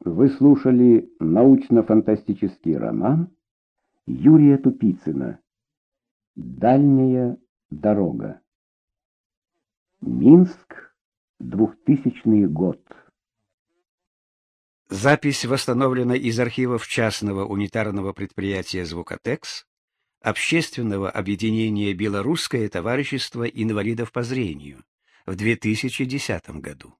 Вы слушали научно-фантастический роман Юрия Тупицына «Дальняя дорога». Минск, 2000 год. Запись восстановлена из архивов частного унитарного предприятия «Звукотекс», общественного объединения «Белорусское товарищество инвалидов по зрению» в 2010 году.